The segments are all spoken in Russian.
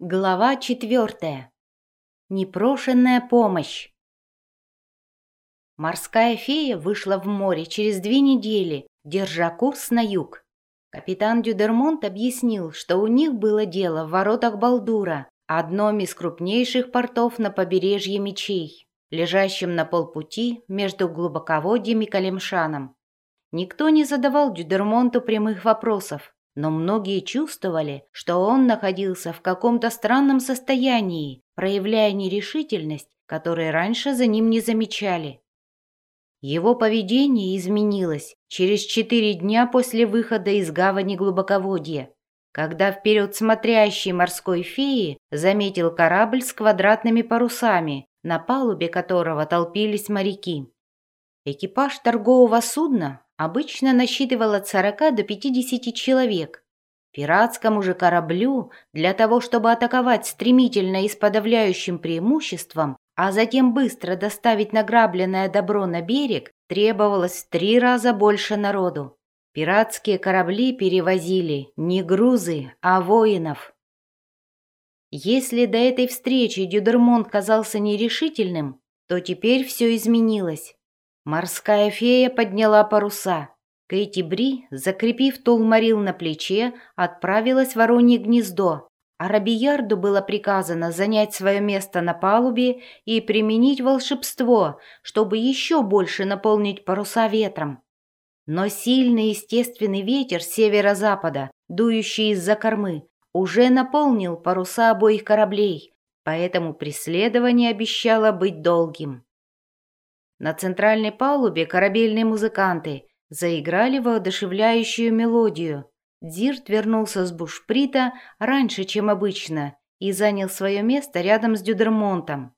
Глава четвертая. Непрошенная помощь. Морская фея вышла в море через две недели, держа курс на юг. Капитан Дюдермонт объяснил, что у них было дело в воротах Балдура, одном из крупнейших портов на побережье Мечей, лежащем на полпути между глубоководьем и Калимшаном. Никто не задавал Дюдермонту прямых вопросов, но многие чувствовали, что он находился в каком-то странном состоянии, проявляя нерешительность, которой раньше за ним не замечали. Его поведение изменилось через четыре дня после выхода из гавани глубоководья, когда вперед смотрящий морской феи заметил корабль с квадратными парусами, на палубе которого толпились моряки. Экипаж торгового судна обычно насчитывал от 40 до 50 человек. Пиратскому же кораблю для того, чтобы атаковать стремительно и с подавляющим преимуществом, а затем быстро доставить награбленное добро на берег, требовалось в три раза больше народу. Пиратские корабли перевозили не грузы, а воинов. Если до этой встречи Дюдермонт казался нерешительным, то теперь все изменилось. Морская фея подняла паруса. Кэти Бри, закрепив Тулмарил на плече, отправилась в Воронье гнездо, а было приказано занять свое место на палубе и применить волшебство, чтобы еще больше наполнить паруса ветром. Но сильный естественный ветер северо-запада, дующий из-за кормы, уже наполнил паруса обоих кораблей, поэтому преследование обещало быть долгим. На центральной палубе корабельные музыканты заиграли воодушевляющую мелодию. Дирт вернулся с бушприта раньше, чем обычно, и занял свое место рядом с Дюдермонтом.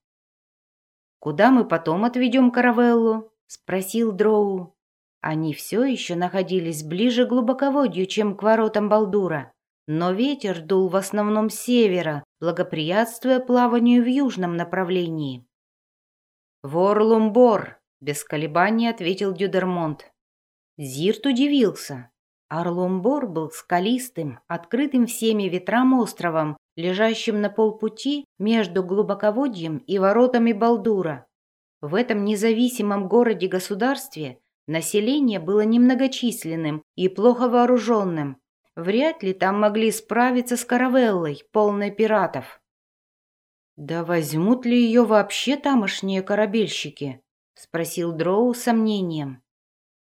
«Куда мы потом отведем каравеллу?» — спросил Дроу. Они все еще находились ближе к глубоководью, чем к воротам Балдура, но ветер дул в основном с севера, благоприятствуя плаванию в южном направлении. «Ворлумбор!» — без колебаний ответил Дюдермонт. Зирт удивился. Орлумбор был скалистым, открытым всеми ветрам островом, лежащим на полпути между глубоководьем и воротами Балдура. В этом независимом городе-государстве население было немногочисленным и плохо вооруженным. Вряд ли там могли справиться с каравеллой, полной пиратов. «Да возьмут ли ее вообще тамошние корабельщики?» — спросил Дроу с сомнением.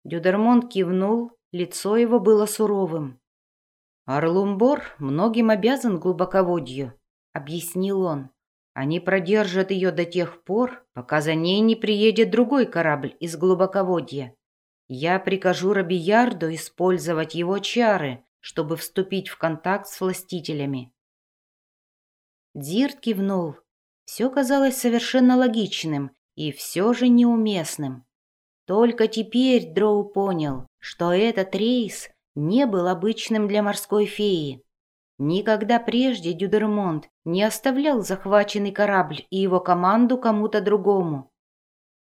Дюдермонт кивнул, лицо его было суровым. «Орлумбор многим обязан глубоководью», — объяснил он. «Они продержат ее до тех пор, пока за ней не приедет другой корабль из глубоководья. Я прикажу Робиярду использовать его чары, чтобы вступить в контакт с властителями». Дирт кивнул, все казалось совершенно логичным и все же неуместным. Только теперь Дроу понял, что этот рейс не был обычным для морской феи. Никогда прежде Дюдермонт не оставлял захваченный корабль и его команду кому-то другому.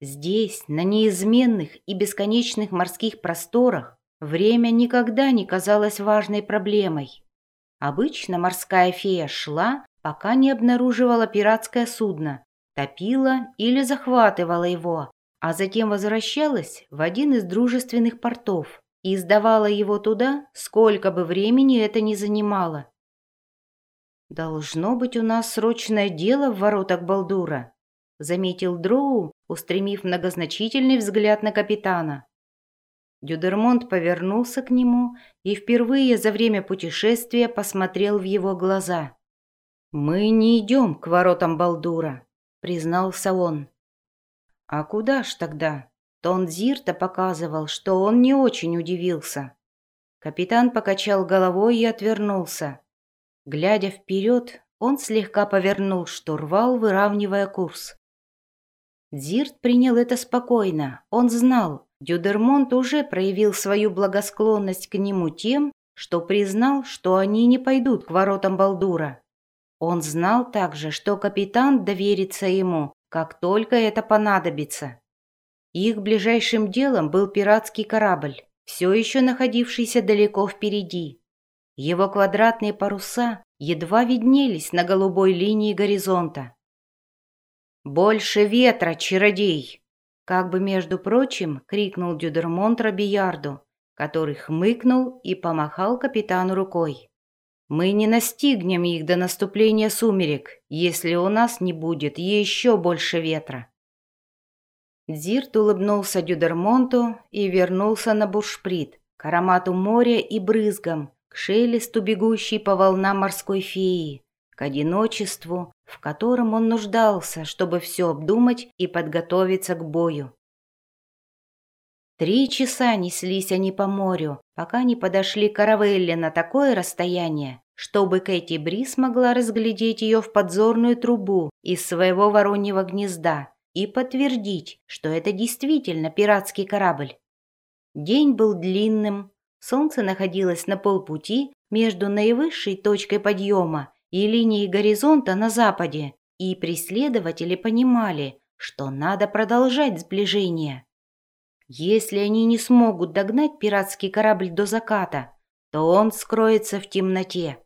Здесь, на неизменных и бесконечных морских просторах, время никогда не казалось важной проблемой. Обычно морская фея шла пока не обнаруживала пиратское судно, топила или захватывала его, а затем возвращалась в один из дружественных портов и сдавала его туда, сколько бы времени это ни занимало. «Должно быть у нас срочное дело в воротах Балдура», заметил Дроу, устремив многозначительный взгляд на капитана. Дюдермонт повернулся к нему и впервые за время путешествия посмотрел в его глаза. «Мы не идем к воротам Балдура», — признался он. «А куда ж тогда?» Тон Зирта показывал, что он не очень удивился. Капитан покачал головой и отвернулся. Глядя вперед, он слегка повернул штурвал, выравнивая курс. Зирт принял это спокойно. Он знал, Дюдермонт уже проявил свою благосклонность к нему тем, что признал, что они не пойдут к воротам Балдура. Он знал также, что капитан доверится ему, как только это понадобится. Их ближайшим делом был пиратский корабль, все еще находившийся далеко впереди. Его квадратные паруса едва виднелись на голубой линии горизонта. «Больше ветра, чародей!» Как бы, между прочим, крикнул Дюдермонт Робиярду, который хмыкнул и помахал капитану рукой. «Мы не настигнем их до наступления сумерек, если у нас не будет еще больше ветра». Зирт улыбнулся Дюдермонту и вернулся на буршприт, к аромату моря и брызгам, к шелесту бегущей по волнам морской феи, к одиночеству, в котором он нуждался, чтобы все обдумать и подготовиться к бою. Три часа неслись они по морю, пока не подошли к Каравелле на такое расстояние, чтобы Кэти Бри смогла разглядеть ее в подзорную трубу из своего вороньего гнезда и подтвердить, что это действительно пиратский корабль. День был длинным, солнце находилось на полпути между наивысшей точкой подъема и линией горизонта на западе, и преследователи понимали, что надо продолжать сближение. Если они не смогут догнать пиратский корабль до заката, то он скроется в темноте.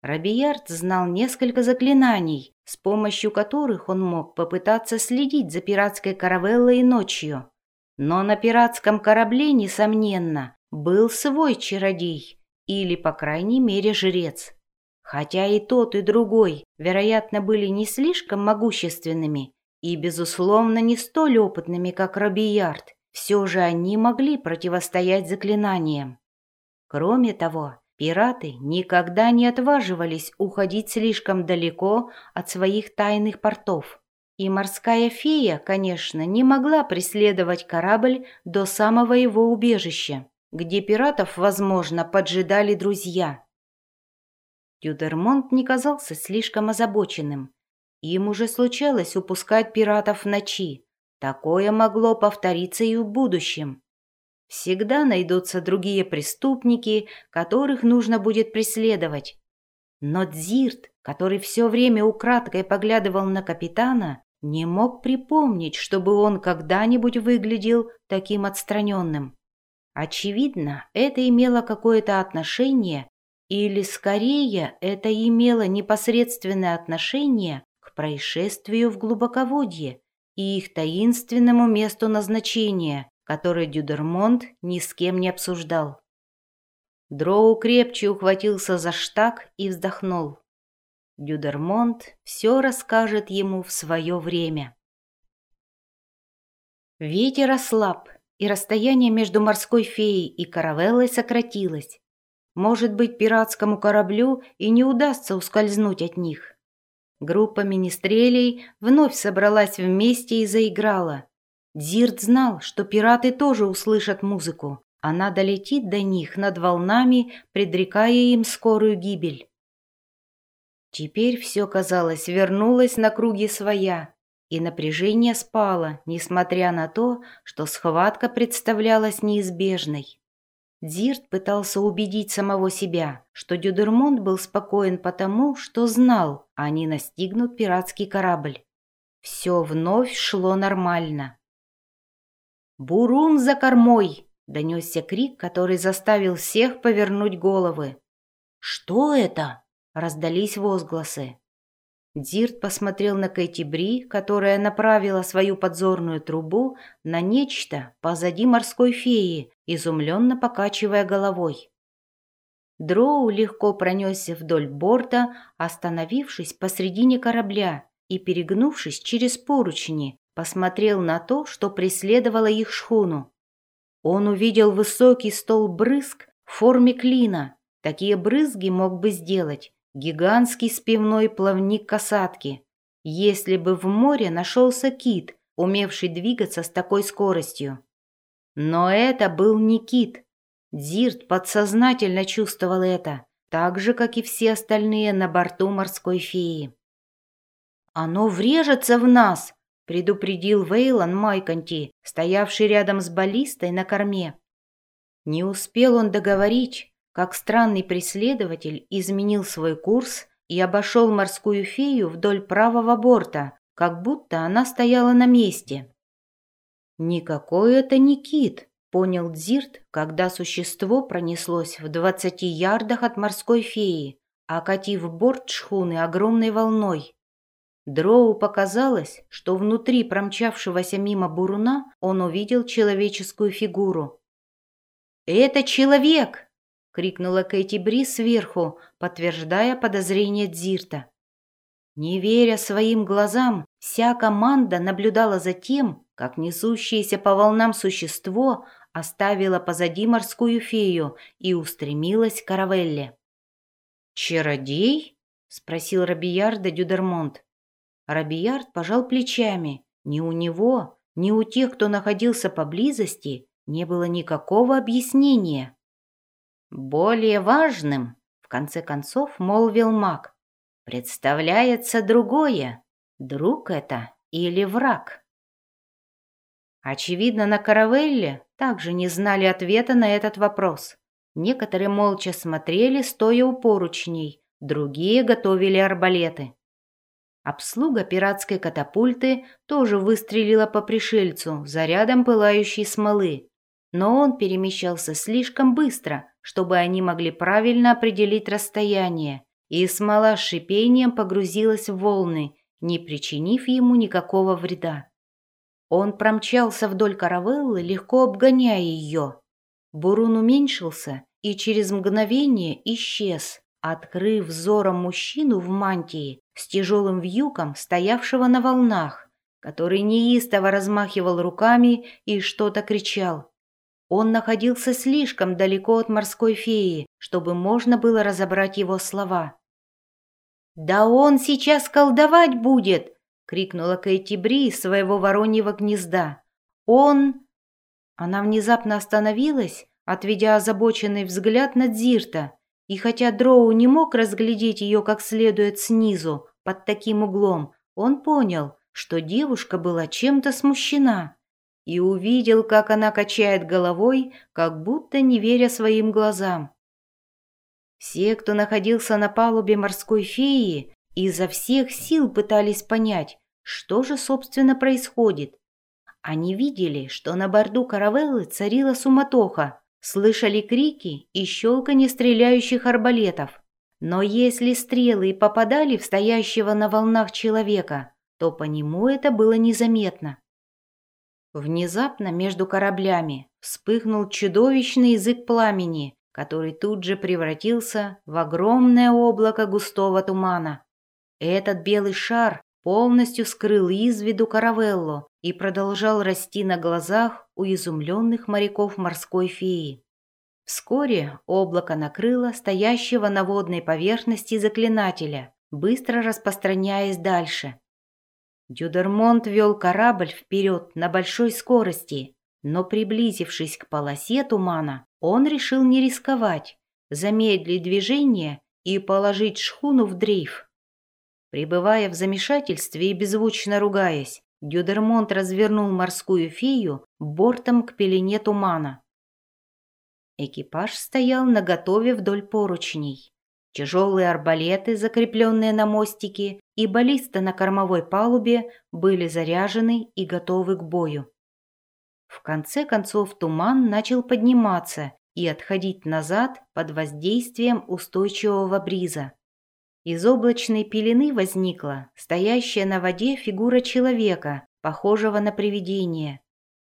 Робиярд знал несколько заклинаний, с помощью которых он мог попытаться следить за пиратской каравеллой ночью. Но на пиратском корабле, несомненно, был свой чародей, или, по крайней мере, жрец. Хотя и тот, и другой, вероятно, были не слишком могущественными и, безусловно, не столь опытными, как Робиярд, все же они могли противостоять заклинаниям. Кроме того, пираты никогда не отваживались уходить слишком далеко от своих тайных портов. И морская фея, конечно, не могла преследовать корабль до самого его убежища, где пиратов, возможно, поджидали друзья. Тюдермонт не казался слишком озабоченным. Им уже случалось упускать пиратов в ночи, Такое могло повториться и в будущем. Всегда найдутся другие преступники, которых нужно будет преследовать. Но Дзирт, который все время украдкой поглядывал на капитана, не мог припомнить, чтобы он когда-нибудь выглядел таким отстраненным. Очевидно, это имело какое-то отношение, или скорее это имело непосредственное отношение к происшествию в глубоководье, и их таинственному месту назначения, которое Дюдермонт ни с кем не обсуждал. Дроу крепче ухватился за штаг и вздохнул. Дюдермонт все расскажет ему в свое время. Ветер ослаб, и расстояние между морской феей и каравеллой сократилось. Может быть, пиратскому кораблю и не удастся ускользнуть от них. Группа министрелей вновь собралась вместе и заиграла. Дзирт знал, что пираты тоже услышат музыку. Она долетит до них над волнами, предрекая им скорую гибель. Теперь все, казалось, вернулось на круги своя, и напряжение спало, несмотря на то, что схватка представлялась неизбежной. Дзирт пытался убедить самого себя, что Дюдермонт был спокоен потому, что знал, они настигнут пиратский корабль. Все вновь шло нормально. «Бурун за кормой!» — донесся крик, который заставил всех повернуть головы. «Что это?» — раздались возгласы. Дирт посмотрел на Кэти Бри, которая направила свою подзорную трубу на нечто позади морской феи, изумленно покачивая головой. Дроу легко пронесся вдоль борта, остановившись посредине корабля и, перегнувшись через поручни, посмотрел на то, что преследовало их шхуну. Он увидел высокий стол брызг в форме клина. Такие брызги мог бы сделать Гигантский спивной плавник касатки. Если бы в море нашелся кит, умевший двигаться с такой скоростью. Но это был не кит. Дзирт подсознательно чувствовал это, так же, как и все остальные на борту морской феи. «Оно врежется в нас!» — предупредил Вейлон Майконти, стоявший рядом с баллистой на корме. Не успел он договорить, как странный преследователь изменил свой курс и обошел морскую фею вдоль правого борта, как будто она стояла на месте. «Никакой это не кит», — понял Дзирт, когда существо пронеслось в двадцати ярдах от морской феи, окатив борт шхуны огромной волной. Дроу показалось, что внутри промчавшегося мимо буруна он увидел человеческую фигуру. «Это человек!» — крикнула Кэти Бри сверху, подтверждая подозрение Дзирта. Не веря своим глазам, вся команда наблюдала за тем, как несущееся по волнам существо оставило позади морскую фею и устремилось к Каравелле. «Чародей?» — спросил Робиярда Дюдермонт. Робиярд пожал плечами. Ни у него, ни у тех, кто находился поблизости, не было никакого объяснения. «Более важным», — в конце концов молвил маг, — «представляется другое. Друг это или враг?» Очевидно, на каравелле также не знали ответа на этот вопрос. Некоторые молча смотрели, стоя у поручней, другие готовили арбалеты. Обслуга пиратской катапульты тоже выстрелила по пришельцу зарядом пылающей смолы, но он перемещался слишком быстро, чтобы они могли правильно определить расстояние, и смола с шипением погрузилась в волны, не причинив ему никакого вреда. Он промчался вдоль каравеллы, легко обгоняя ее. Бурун уменьшился и через мгновение исчез, открыв взором мужчину в мантии с тяжелым вьюком, стоявшего на волнах, который неистово размахивал руками и что-то кричал. Он находился слишком далеко от морской феи, чтобы можно было разобрать его слова. «Да он сейчас колдовать будет!» — крикнула Кэти Бри из своего вороньего гнезда. «Он...» Она внезапно остановилась, отведя озабоченный взгляд на Дзирта, и хотя Дроу не мог разглядеть ее как следует снизу, под таким углом, он понял, что девушка была чем-то смущена, и увидел, как она качает головой, как будто не веря своим глазам. Все, кто находился на палубе морской феи, изо всех сил пытались понять, что же, собственно, происходит. Они видели, что на борту каравеллы царила суматоха, Слышали крики и щелканье стреляющих арбалетов. Но если стрелы попадали в стоящего на волнах человека, то по нему это было незаметно. Внезапно между кораблями вспыхнул чудовищный язык пламени, который тут же превратился в огромное облако густого тумана. Этот белый шар полностью скрыл из виду каравеллу и продолжал расти на глазах у изумленных моряков морской феи. Вскоре облако накрыло стоящего на водной поверхности заклинателя, быстро распространяясь дальше. Дюдермонт вел корабль вперед на большой скорости, но, приблизившись к полосе тумана, он решил не рисковать, замедлить движение и положить шхуну в дрейф. Пребывая в замешательстве и беззвучно ругаясь, Дюдермонт развернул морскую фею бортом к пелене тумана. Экипаж стоял наготове вдоль поручней. Тяжелые арбалеты, закрепленные на мостике, и баллисты на кормовой палубе были заряжены и готовы к бою. В конце концов туман начал подниматься и отходить назад под воздействием устойчивого бриза. Из облачной пелены возникла стоящая на воде фигура человека, похожего на привидение.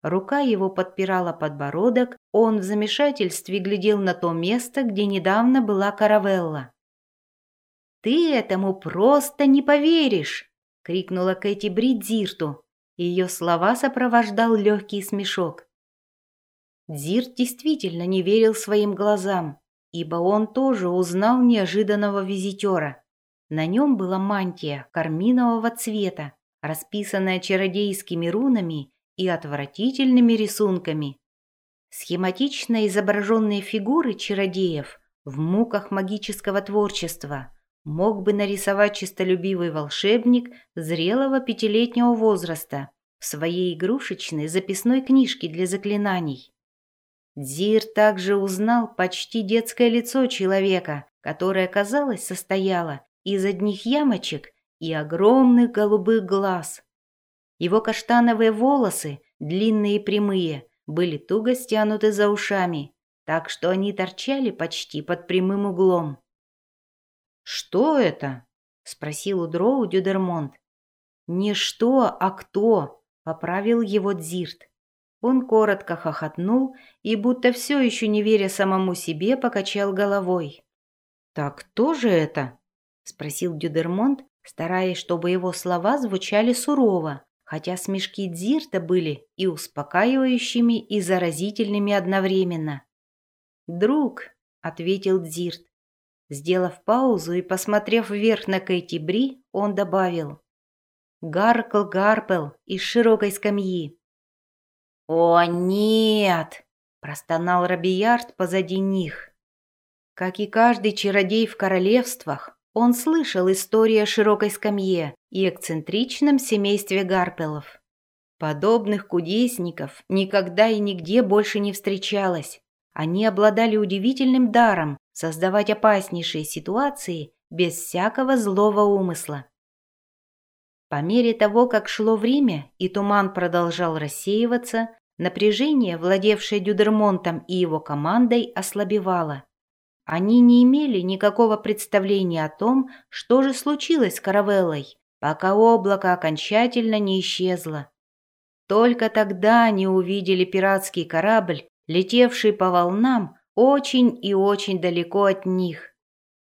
Рука его подпирала подбородок, он в замешательстве глядел на то место, где недавно была каравелла. «Ты этому просто не поверишь!» — крикнула Кэти Бридзирту. Ее слова сопровождал легкий смешок. Дзирт действительно не верил своим глазам ибо он тоже узнал неожиданного визитера. На нем была мантия карминового цвета, расписанная чародейскими рунами и отвратительными рисунками. Схематично изображенные фигуры чародеев в муках магического творчества мог бы нарисовать чистолюбивый волшебник зрелого пятилетнего возраста в своей игрушечной записной книжке для заклинаний. Дзир также узнал почти детское лицо человека, которое, казалось, состояло из одних ямочек и огромных голубых глаз. Его каштановые волосы, длинные и прямые, были туго стянуты за ушами, так что они торчали почти под прямым углом. «Что это?» — спросил у Дроу Дюдермонт. «Не что, а кто?» — поправил его Дзирт. Он коротко хохотнул и, будто все еще не веря самому себе, покачал головой. «Так кто же это?» — спросил Дюдермонт, стараясь, чтобы его слова звучали сурово, хотя смешки Дзирта были и успокаивающими, и заразительными одновременно. «Друг», — ответил Дзирт. Сделав паузу и посмотрев вверх на Кэти Бри, он добавил. «Гаркл Гарпел из широкой скамьи». «О, нет!» – простонал Робиярд позади них. Как и каждый чародей в королевствах, он слышал историю о широкой скамье и эксцентричном семействе Гарпелов. Подобных кудесников никогда и нигде больше не встречалось. Они обладали удивительным даром создавать опаснейшие ситуации без всякого злого умысла. По мере того, как шло время и туман продолжал рассеиваться, напряжение, владевшее Дюдермонтом и его командой, ослабевало. Они не имели никакого представления о том, что же случилось с Каравеллой, пока облако окончательно не исчезло. Только тогда они увидели пиратский корабль, летевший по волнам очень и очень далеко от них.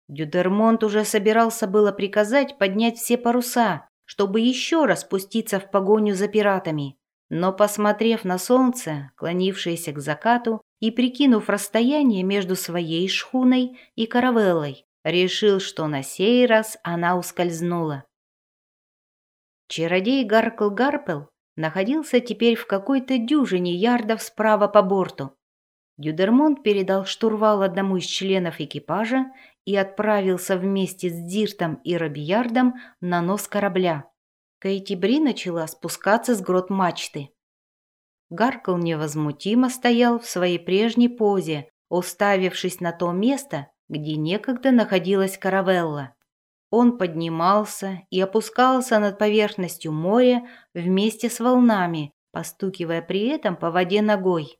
Дюдермонт уже собирался было приказать поднять все паруса, чтобы еще раз спуститься в погоню за пиратами, но, посмотрев на солнце, клонившееся к закату, и прикинув расстояние между своей шхуной и каравеллой, решил, что на сей раз она ускользнула. Чародей Гаркл Гарпел находился теперь в какой-то дюжине ярдов справа по борту. Дюдермонт передал штурвал одному из членов экипажа и отправился вместе с Диртом и Робиярдом на нос корабля. Кейти Бри начала спускаться с грот мачты. Гаркл невозмутимо стоял в своей прежней позе, уставившись на то место, где некогда находилась каравелла. Он поднимался и опускался над поверхностью моря вместе с волнами, постукивая при этом по воде ногой.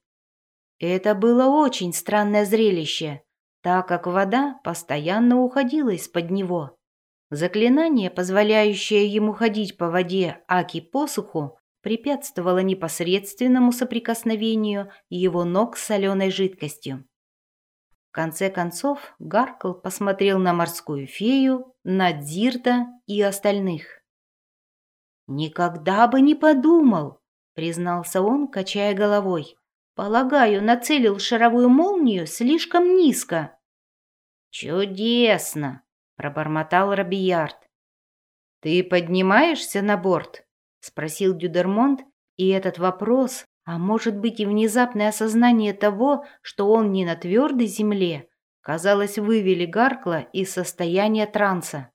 Это было очень странное зрелище, так как вода постоянно уходила из-под него. Заклинание, позволяющее ему ходить по воде Аки посуху, препятствовало непосредственному соприкосновению его ног с соленой жидкостью. Конце концов Гаркл посмотрел на морскую фею, на Дзирта и остальных. «Никогда бы не подумал», — признался он, качая головой. «Полагаю, нацелил шаровую молнию слишком низко». «Чудесно!» — пробормотал Робиярд. «Ты поднимаешься на борт?» — спросил Дюдермонт, и этот вопрос, а может быть и внезапное осознание того, что он не на твердой земле, казалось, вывели Гаркла из состояния транса.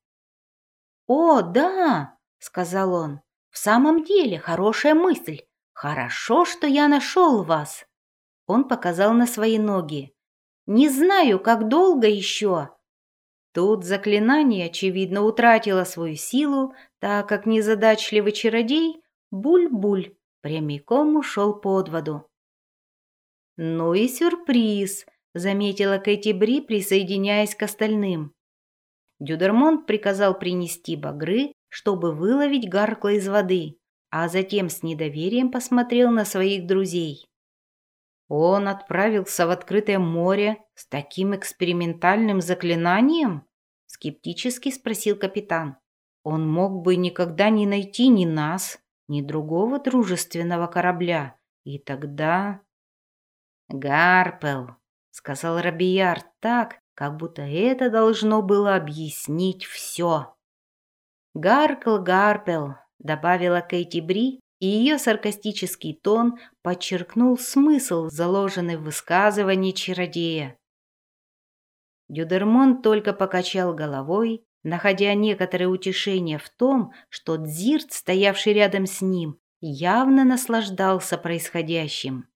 «О, да!» — сказал он. «В самом деле хорошая мысль. Хорошо, что я нашел вас». Он показал на свои ноги. «Не знаю, как долго еще, Тут заклинание, очевидно, утратило свою силу, так как незадачливый чародей Буль-Буль прямиком ушел под воду. «Ну и сюрприз», — заметила Кэти Бри, присоединяясь к остальным. Дюдермонт приказал принести багры, чтобы выловить гаркла из воды, а затем с недоверием посмотрел на своих друзей. Он отправился в открытое море с таким экспериментальным заклинанием? Скептически спросил капитан. Он мог бы никогда не найти ни нас, ни другого дружественного корабля. И тогда... «Гарпел», — сказал Робияр так, как будто это должно было объяснить все. «Гаркл Гарпел», — добавила Кейти Бри, и ее саркастический тон подчеркнул смысл, заложенный в высказывании чародея. Дюдермон только покачал головой, находя некоторое утешение в том, что Дзирт, стоявший рядом с ним, явно наслаждался происходящим.